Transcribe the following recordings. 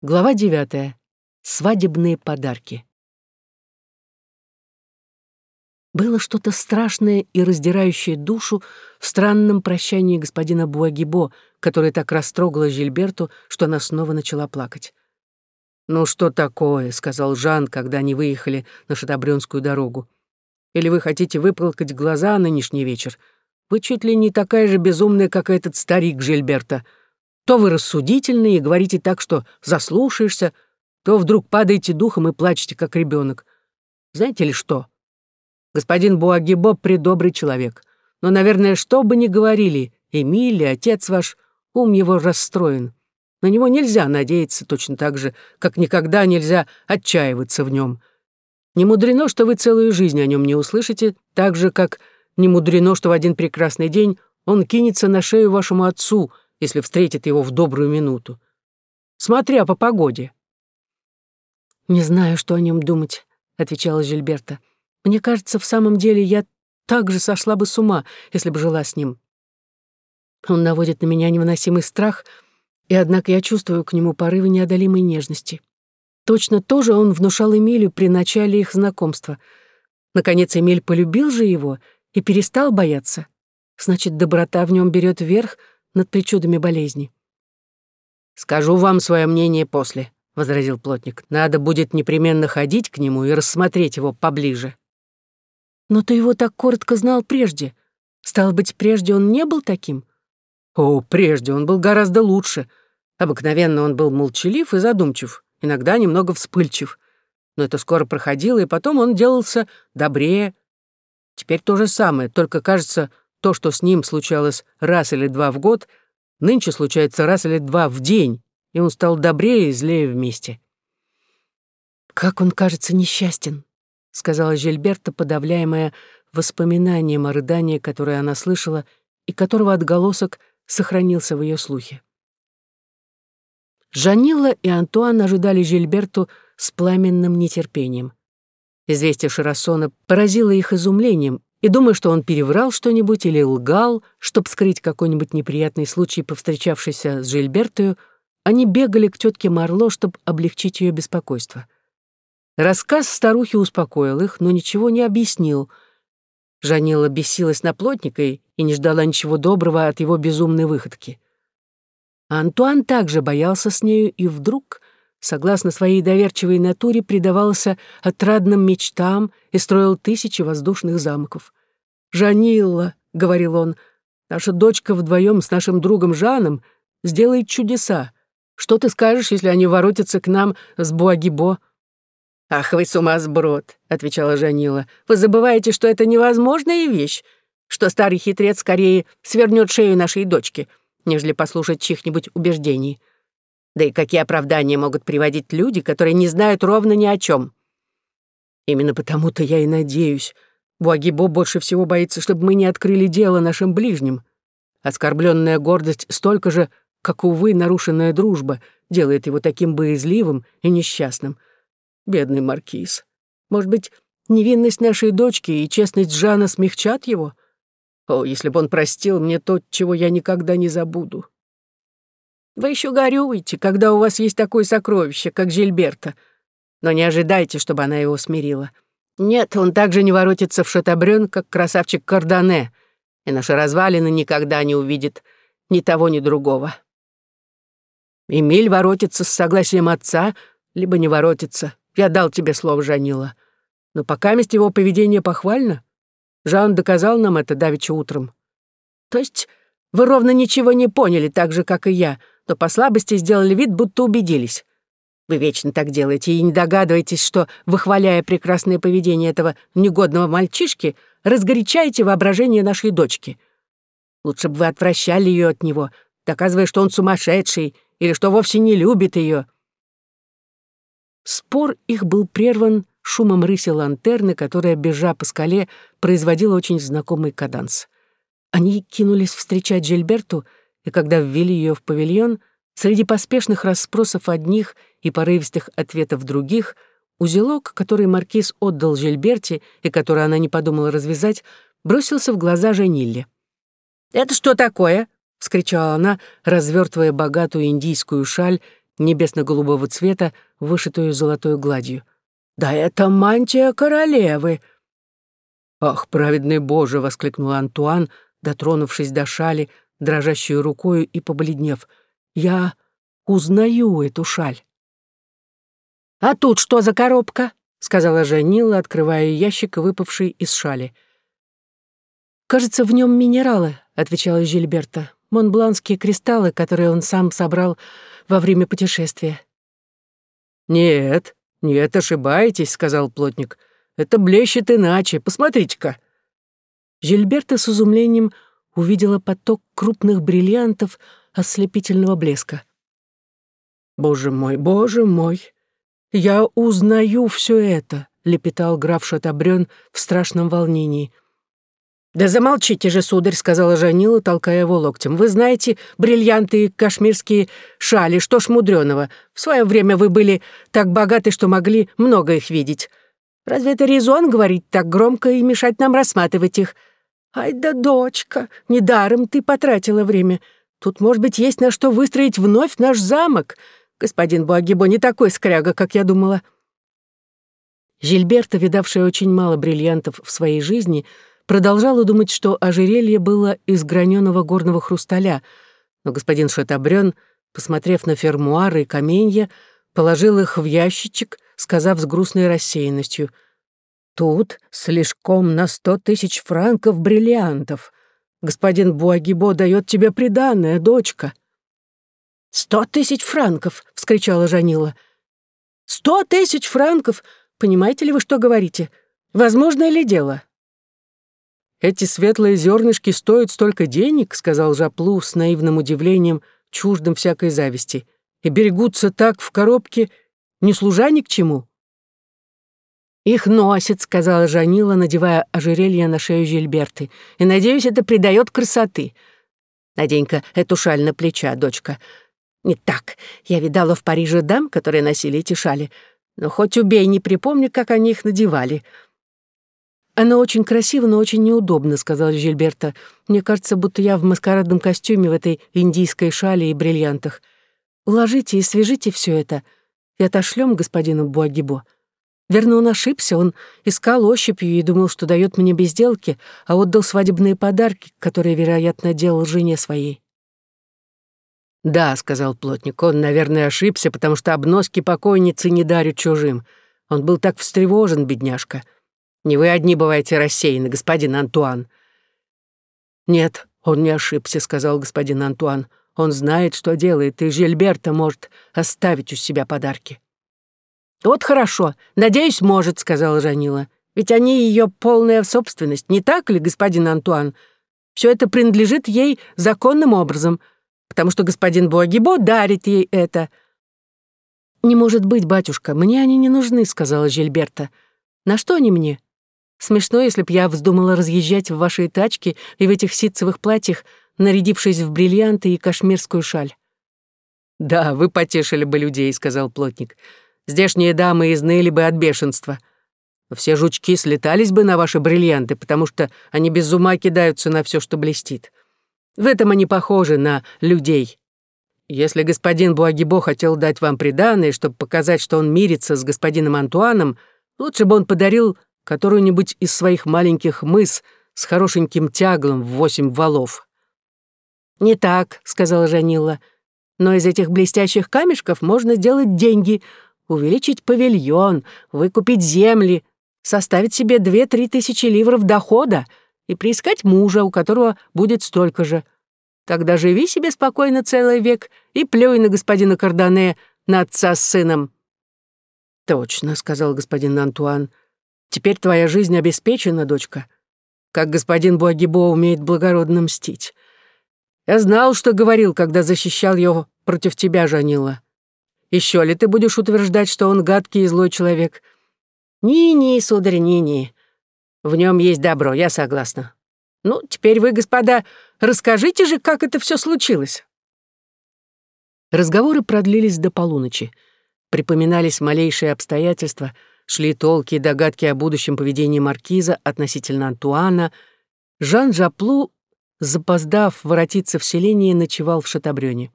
Глава девятая. Свадебные подарки. Было что-то страшное и раздирающее душу в странном прощании господина Буагибо, которое так растрогало Жильберту, что она снова начала плакать. «Ну что такое?» — сказал Жан, когда они выехали на Шатабрёнскую дорогу. «Или вы хотите выплакать глаза нынешний вечер? Вы чуть ли не такая же безумная, как этот старик Жильберта. То вы рассудительны и говорите так, что заслушаешься, то вдруг падаете духом и плачете, как ребенок. Знаете ли что? Господин Буагибо предобрый человек. Но, наверное, что бы ни говорили, Эмили, отец ваш, ум его расстроен. На него нельзя надеяться точно так же, как никогда нельзя отчаиваться в нем. Не мудрено, что вы целую жизнь о нем не услышите, так же, как не мудрено, что в один прекрасный день он кинется на шею вашему отцу — если встретит его в добрую минуту. Смотря по погоде. «Не знаю, что о нем думать», — отвечала Жильберта. «Мне кажется, в самом деле я так же сошла бы с ума, если бы жила с ним. Он наводит на меня невыносимый страх, и однако я чувствую к нему порывы неодолимой нежности. Точно то же он внушал Эмилю при начале их знакомства. Наконец Эмиль полюбил же его и перестал бояться. Значит, доброта в нем берет верх — над причудами болезни. «Скажу вам свое мнение после», — возразил плотник. «Надо будет непременно ходить к нему и рассмотреть его поближе». «Но ты его так коротко знал прежде. Стало быть, прежде он не был таким?» «О, прежде он был гораздо лучше. Обыкновенно он был молчалив и задумчив, иногда немного вспыльчив. Но это скоро проходило, и потом он делался добрее. Теперь то же самое, только, кажется, то, что с ним случалось раз или два в год, нынче случается раз или два в день, и он стал добрее и злее вместе. «Как он кажется несчастен», — сказала Жильберта, подавляемая воспоминанием о рыдании, которое она слышала, и которого отголосок сохранился в ее слухе. Жанила и Антуан ожидали Жильберту с пламенным нетерпением. Известие Шарасона поразило их изумлением, и, думая, что он переврал что-нибудь или лгал, чтобы скрыть какой-нибудь неприятный случай, повстречавшийся с Жильбертою, они бегали к тетке Марло, чтобы облегчить ее беспокойство. Рассказ старухи успокоил их, но ничего не объяснил. Жанила бесилась на плотника и не ждала ничего доброго от его безумной выходки. А Антуан также боялся с нею, и вдруг согласно своей доверчивой натуре, предавался отрадным мечтам и строил тысячи воздушных замков. «Жанилла», — говорил он, — «наша дочка вдвоем с нашим другом Жаном сделает чудеса. Что ты скажешь, если они воротятся к нам с Буагибо?» «Ах, вы сумасброд», — отвечала Жанила. «Вы забываете, что это невозможная вещь, что старый хитрец скорее свернет шею нашей дочки, нежели послушать чьих-нибудь убеждений. Да и какие оправдания могут приводить люди, которые не знают ровно ни о чем? Именно потому-то я и надеюсь. Буагибо больше всего боится, чтобы мы не открыли дело нашим ближним. Оскорбленная гордость столько же, как, увы, нарушенная дружба, делает его таким боязливым и несчастным. Бедный маркиз. Может быть, невинность нашей дочки и честность Жана смягчат его? О, если бы он простил мне то, чего я никогда не забуду. Вы еще горюете, когда у вас есть такое сокровище, как Жильберта. Но не ожидайте, чтобы она его смирила. Нет, он также не воротится в Шатабрён, как красавчик Кардане, и наши развалины никогда не увидит ни того, ни другого. Эмиль воротится с согласием отца, либо не воротится. Я дал тебе слово, Жанила. Но пока месть его поведение похвально. Жан доказал нам это давеча утром. То есть вы ровно ничего не поняли, так же, как и я, но по слабости сделали вид, будто убедились. Вы вечно так делаете и не догадываетесь, что, выхваляя прекрасное поведение этого негодного мальчишки, разгорячаете воображение нашей дочки. Лучше бы вы отвращали ее от него, доказывая, что он сумасшедший или что вовсе не любит ее. Спор их был прерван шумом рыси лантерны, которая, бежа по скале, производила очень знакомый каданс. Они кинулись встречать Жильберту — и когда ввели ее в павильон, среди поспешных расспросов одних и порывистых ответов других, узелок, который маркиз отдал Жильберте и который она не подумала развязать, бросился в глаза Жанилле. «Это что такое?» — вскричала она, развертывая богатую индийскую шаль, небесно-голубого цвета, вышитую золотой гладью. «Да это мантия королевы!» «Ах, праведный Боже!» — воскликнул Антуан, дотронувшись до шали, дрожащую рукою и побледнев. «Я узнаю эту шаль». «А тут что за коробка?» — сказала Жанила, открывая ящик, выпавший из шали. «Кажется, в нем минералы», — отвечала Жильберта. «Монбланские кристаллы, которые он сам собрал во время путешествия». «Нет, нет, ошибаетесь», — сказал плотник. «Это блещет иначе. Посмотрите-ка». Жильберта с изумлением увидела поток крупных бриллиантов ослепительного блеска. «Боже мой, боже мой! Я узнаю все это!» — лепетал граф Шатабрён в страшном волнении. «Да замолчите же, сударь», — сказала Жанила, толкая его локтем. «Вы знаете бриллианты и кашмирские шали, что ж мудрёного. В свое время вы были так богаты, что могли много их видеть. Разве это резон говорить так громко и мешать нам рассматривать их? Ай да, дочка, недаром ты потратила время. Тут, может быть, есть на что выстроить вновь наш замок. Господин Буагибо не такой скряга, как я думала». Жильберта, видавшая очень мало бриллиантов в своей жизни, продолжала думать, что ожерелье было из граненого горного хрусталя, но господин Шатабрён, посмотрев на фермуары и каменья, положил их в ящичек, сказав с грустной рассеянностью — Тут слишком на сто тысяч франков бриллиантов. Господин Буагибо дает тебе приданное, дочка». «Сто тысяч франков!» — вскричала Жанила. «Сто тысяч франков! Понимаете ли вы, что говорите? Возможно ли дело?» «Эти светлые зернышки стоят столько денег», — сказал Жаплу с наивным удивлением, чуждым всякой зависти, «и берегутся так в коробке, не служа ни к чему». «Их носит», — сказала Жанила, надевая ожерелье на шею Жильберты. «И, надеюсь, это придает красоты. Надень-ка эту шаль на плеча, дочка. Не так. Я видала в Париже дам, которые носили эти шали. Но хоть убей, не припомню, как они их надевали». «Она очень красива, но очень неудобна», — сказала Жильберта. «Мне кажется, будто я в маскарадном костюме в этой индийской шале и бриллиантах. Уложите и свяжите все это и отошлем господину Буагибо». Верно, он ошибся, он искал ощупью и думал, что дает мне безделки, а отдал свадебные подарки, которые, вероятно, делал жене своей. «Да», — сказал плотник, — «он, наверное, ошибся, потому что обноски покойницы не дарят чужим. Он был так встревожен, бедняжка. Не вы одни бываете рассеяны, господин Антуан». «Нет, он не ошибся», — сказал господин Антуан. «Он знает, что делает, и Жильберта может оставить у себя подарки». «Вот хорошо. Надеюсь, может», — сказала Жанила. «Ведь они ее полная собственность, не так ли, господин Антуан? Все это принадлежит ей законным образом, потому что господин Буагибо дарит ей это». «Не может быть, батюшка, мне они не нужны», — сказала Жильберта. «На что они мне? Смешно, если б я вздумала разъезжать в вашей тачке и в этих ситцевых платьях, нарядившись в бриллианты и кашмирскую шаль». «Да, вы потешили бы людей», — сказал плотник. Здешние дамы изныли бы от бешенства. Все жучки слетались бы на ваши бриллианты, потому что они без ума кидаются на все, что блестит. В этом они похожи на людей. Если господин Буагибо хотел дать вам приданое, чтобы показать, что он мирится с господином Антуаном, лучше бы он подарил которую-нибудь из своих маленьких мыс с хорошеньким тяглом в восемь валов. «Не так», — сказала Жанила, — «но из этих блестящих камешков можно сделать деньги, увеличить павильон, выкупить земли, составить себе две-три тысячи ливров дохода и приискать мужа, у которого будет столько же. Тогда живи себе спокойно целый век и плюй на господина Кардане, на отца с сыном». «Точно», — сказал господин Антуан. «Теперь твоя жизнь обеспечена, дочка. Как господин Буагибо умеет благородно мстить. Я знал, что говорил, когда защищал его против тебя, Жанила. Еще ли ты будешь утверждать, что он гадкий и злой человек? Ни-ни, сударь, ни-ни. В нем есть добро, я согласна. Ну, теперь вы, господа, расскажите же, как это все случилось. Разговоры продлились до полуночи. Припоминались малейшие обстоятельства, шли толки и догадки о будущем поведении маркиза относительно Антуана. Жан Жаплу, запоздав воротиться в селение, ночевал в Шатабрёне.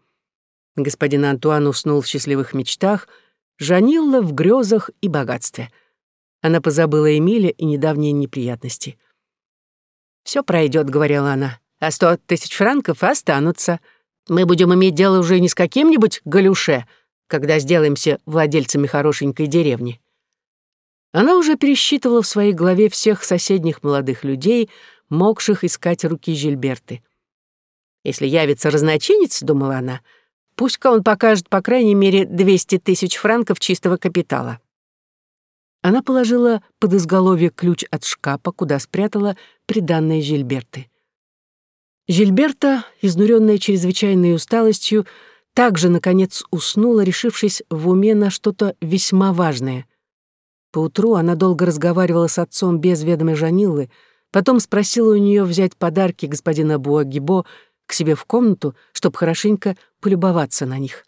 Господин Антуан уснул в счастливых мечтах, Жанилла в грезах и богатстве. Она позабыла Эмиля и недавние неприятности. «Все пройдет», — говорила она, — «а сто тысяч франков останутся. Мы будем иметь дело уже не с каким-нибудь галюше, когда сделаемся владельцами хорошенькой деревни». Она уже пересчитывала в своей голове всех соседних молодых людей, могших искать руки Жильберты. «Если явится разночинец, — думала она, — пусть-ка он покажет, по крайней мере, 200 тысяч франков чистого капитала». Она положила под изголовье ключ от шкафа, куда спрятала приданные Жильберты. Жильберта, изнуренная чрезвычайной усталостью, также, наконец, уснула, решившись в уме на что-то весьма важное — Поутру она долго разговаривала с отцом без ведома Жаниллы, потом спросила у нее взять подарки господина Буагибо к себе в комнату, чтобы хорошенько полюбоваться на них.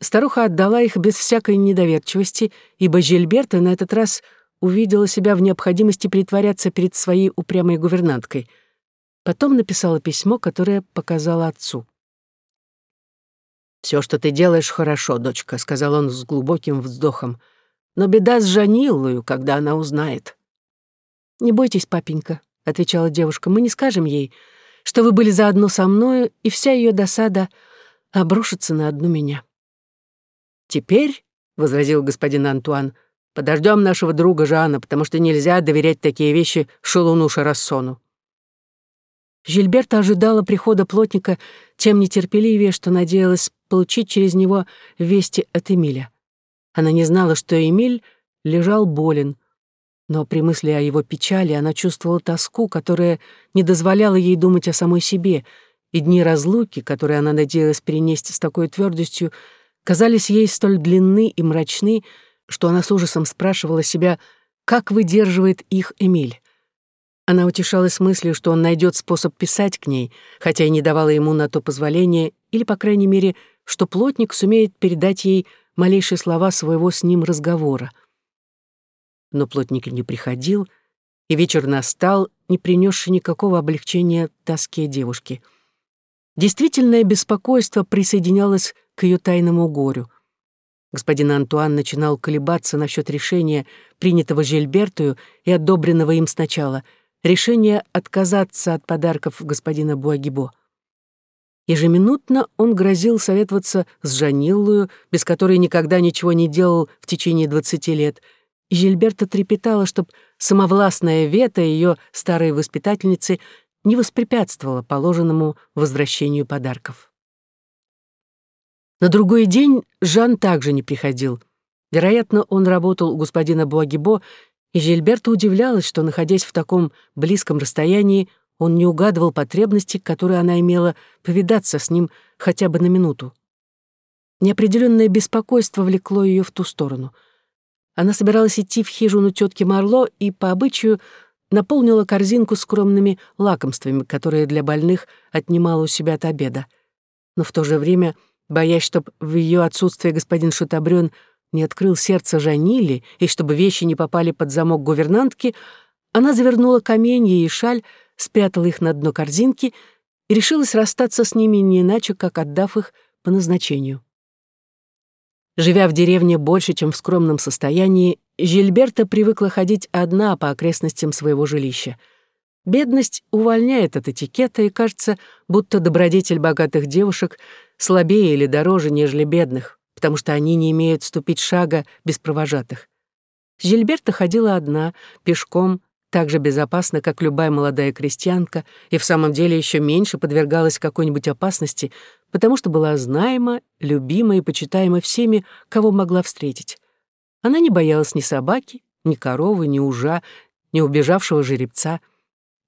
Старуха отдала их без всякой недоверчивости, ибо Жильберта на этот раз увидела себя в необходимости притворяться перед своей упрямой гувернанткой. Потом написала письмо, которое показала отцу. «Все, что ты делаешь, хорошо, дочка», — сказал он с глубоким вздохом. Но беда с Жаниллою, когда она узнает. «Не бойтесь, папенька», — отвечала девушка, — «мы не скажем ей, что вы были заодно со мною, и вся ее досада обрушится на одну меня». «Теперь», — возразил господин Антуан, — «подождем нашего друга Жана, потому что нельзя доверять такие вещи шалуну Шарассону». Жильберта ожидала прихода плотника тем нетерпеливее, что надеялась получить через него вести от Эмиля. Она не знала, что Эмиль лежал болен, но при мысли о его печали она чувствовала тоску, которая не дозволяла ей думать о самой себе, и дни разлуки, которые она надеялась перенести с такой твердостью, казались ей столь длинны и мрачны, что она с ужасом спрашивала себя, как выдерживает их Эмиль. Она утешалась мыслью, что он найдет способ писать к ней, хотя и не давала ему на то позволения, или, по крайней мере, что плотник сумеет передать ей малейшие слова своего с ним разговора. Но плотник не приходил, и вечер настал, не принесший никакого облегчения тоске девушки. Действительное беспокойство присоединялось к ее тайному горю. Господин Антуан начинал колебаться насчет решения, принятого Жильбертою и одобренного им сначала, решения отказаться от подарков господина Буагибо. Ежеминутно он грозил советоваться с Жаниллою, без которой никогда ничего не делал в течение двадцати лет, и Жильберта трепетала, чтобы самовластная вето ее старой воспитательницы не воспрепятствовала положенному возвращению подарков. На другой день Жан также не приходил. Вероятно, он работал у господина Буагибо, и Жильберта удивлялась, что, находясь в таком близком расстоянии, он не угадывал потребности, которые она имела повидаться с ним хотя бы на минуту. Неопределенное беспокойство влекло ее в ту сторону. Она собиралась идти в хижину тетки Марло и, по обычаю, наполнила корзинку скромными лакомствами, которые для больных отнимала у себя от обеда. Но в то же время, боясь, чтобы в ее отсутствие господин Шутабрён не открыл сердце Жанили и чтобы вещи не попали под замок гувернантки, она завернула каменья и шаль спрятала их на дно корзинки и решилась расстаться с ними не иначе, как отдав их по назначению. Живя в деревне больше, чем в скромном состоянии, Жильберта привыкла ходить одна по окрестностям своего жилища. Бедность увольняет от этикета, и кажется, будто добродетель богатых девушек слабее или дороже, нежели бедных, потому что они не имеют ступить шага без провожатых. Жильберта ходила одна, пешком, так же безопасно, как любая молодая крестьянка, и в самом деле еще меньше подвергалась какой-нибудь опасности, потому что была знаема, любима и почитаема всеми, кого могла встретить. Она не боялась ни собаки, ни коровы, ни ужа, ни убежавшего жеребца.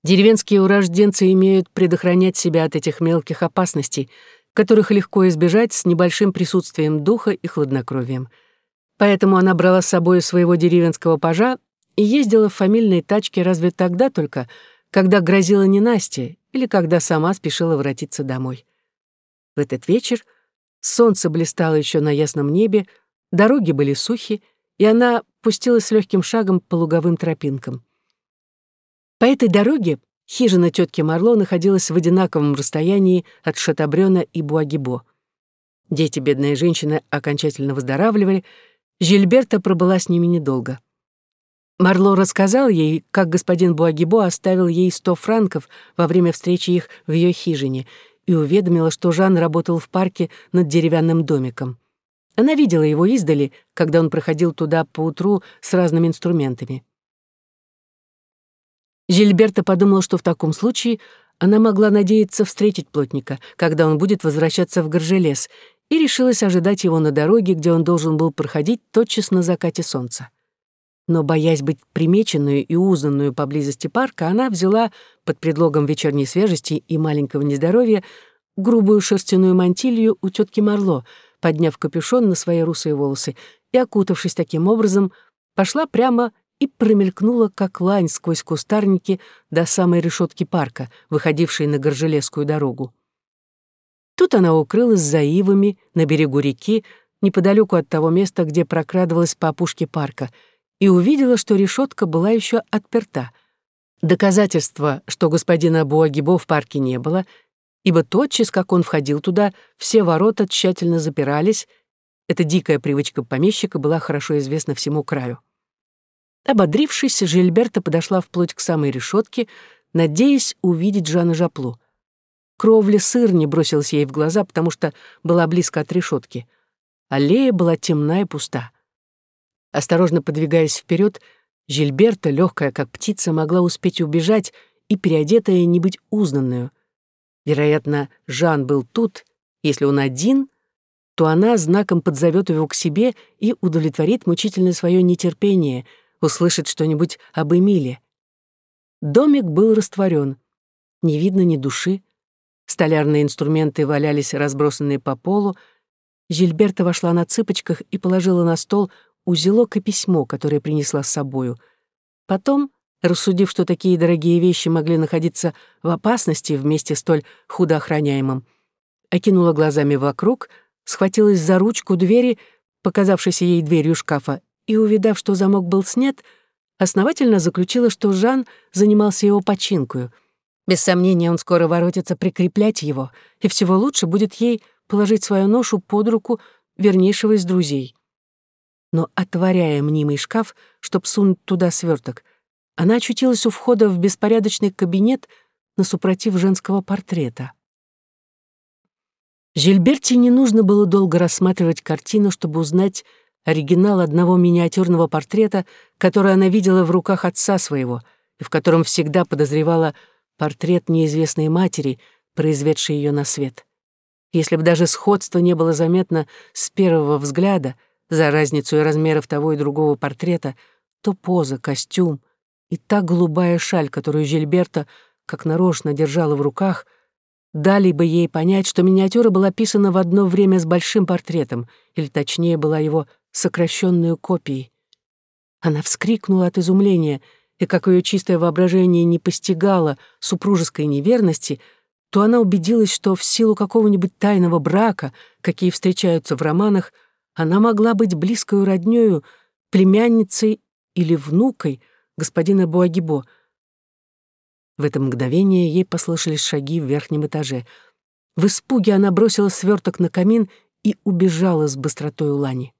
Деревенские урожденцы имеют предохранять себя от этих мелких опасностей, которых легко избежать с небольшим присутствием духа и хладнокровием. Поэтому она брала с собой своего деревенского пажа и ездила в фамильной тачке разве тогда только, когда грозила ненастье или когда сама спешила воротиться домой. В этот вечер солнце блистало еще на ясном небе, дороги были сухи, и она пустилась легким шагом по луговым тропинкам. По этой дороге хижина тетки Марло находилась в одинаковом расстоянии от Шатабрёна и Буагибо. Дети бедной женщины окончательно выздоравливали, Жильберта пробыла с ними недолго. Марло рассказал ей, как господин Буагибо оставил ей сто франков во время встречи их в ее хижине и уведомила, что Жан работал в парке над деревянным домиком. Она видела его издали, когда он проходил туда поутру с разными инструментами. Жильберта подумала, что в таком случае она могла надеяться встретить плотника, когда он будет возвращаться в Горжелес, и решилась ожидать его на дороге, где он должен был проходить тотчас на закате солнца. Но, боясь быть примеченную и узнанную поблизости парка, она взяла под предлогом вечерней свежести и маленького нездоровья грубую шерстяную мантилью у тетки Марло, подняв капюшон на свои русые волосы и, окутавшись таким образом, пошла прямо и промелькнула, как лань сквозь кустарники до самой решетки парка, выходившей на Горжелесскую дорогу. Тут она укрылась за ивами на берегу реки, неподалеку от того места, где прокрадывалась по опушке парка, и увидела, что решетка была еще отперта. Доказательство, что господина Буагибо в парке не было, ибо тотчас, как он входил туда, все ворота тщательно запирались. Эта дикая привычка помещика была хорошо известна всему краю. Ободрившись, Жильберта подошла вплоть к самой решетке, надеясь увидеть Жана Жаплу. Кровля сырни бросилась ей в глаза, потому что была близко от решетки. Аллея была темна и пуста. Осторожно подвигаясь вперед, Жильберта, легкая как птица, могла успеть убежать и переодетая не быть узнанную. Вероятно, Жан был тут, если он один, то она знаком подзовет его к себе и удовлетворит мучительное свое нетерпение — услышать что-нибудь об Эмиле. Домик был растворен. Не видно ни души. Столярные инструменты валялись разбросанные по полу. Жильберта вошла на цыпочках и положила на стол узелок и письмо, которое принесла с собою. Потом, рассудив, что такие дорогие вещи могли находиться в опасности вместе столь худо охраняемым, окинула глазами вокруг, схватилась за ручку двери, показавшейся ей дверью шкафа, и, увидав, что замок был снят, основательно заключила, что Жан занимался его починкою. Без сомнения, он скоро воротится прикреплять его, и всего лучше будет ей положить свою ношу под руку вернейшего из друзей. Но, отворяя мнимый шкаф, чтоб сунуть туда сверток, она очутилась у входа в беспорядочный кабинет на супротив женского портрета. Жильберте не нужно было долго рассматривать картину, чтобы узнать, оригинал одного миниатюрного портрета, который она видела в руках отца своего, и в котором всегда подозревала портрет неизвестной матери, произведшей ее на свет. Если бы даже сходство не было заметно с первого взгляда, за разницу и размеров того и другого портрета, то поза, костюм и та голубая шаль, которую Жильберта как нарочно держала в руках, дали бы ей понять, что миниатюра была писана в одно время с большим портретом, или точнее была его сокращенную копией. Она вскрикнула от изумления, и как ее чистое воображение не постигало супружеской неверности, то она убедилась, что в силу какого-нибудь тайного брака, какие встречаются в романах, она могла быть близкой роднёю, племянницей или внукой господина Буагибо. В это мгновение ей послышались шаги в верхнем этаже. В испуге она бросила сверток на камин и убежала с быстротой Улани.